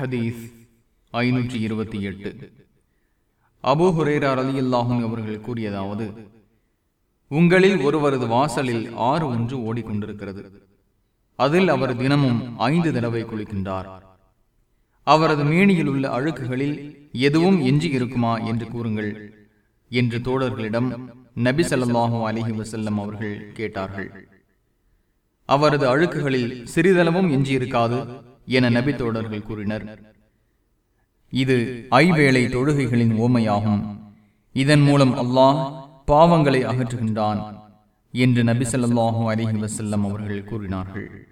ஹதீஸ் ஐநூற்றி இருபத்தி எட்டு. அபூ ஹுரேரா ரலியல்லாஹும் அவர்கள் கூறியதாவது உங்களில் ஒருவரது வாசலில் ஆறு ஒன்று ஓடிக்கொண்டிருக்கிறது. அதில் அவர் தினமும் ஐந்து தடவை குளிக்கின்றார். அவரது மேனியில் உள்ள அழுக்குகளில் எதுவும் எஞ்சி இருக்குமா என்று கூறுங்கள் என்று தோழர்களிடம் நபி சல்லாஹூ அலைஹி வசல்லம் அவர்கள் கேட்டார்கள். அவரது அழுக்குகளில் சிறிதளவும் எஞ்சியிருக்காது என நபி தோழர்கள் கூறினர். இது ஐவேளை தொழுகைகளின் ஓமையாகும். இதன் மூலம் அல்லாஹ் பாவங்களை அகற்றுகின்றான் என்று நபி சொல்லாஹும் அலிஹி வசல்லம் அவர்கள் கூறினார்கள்.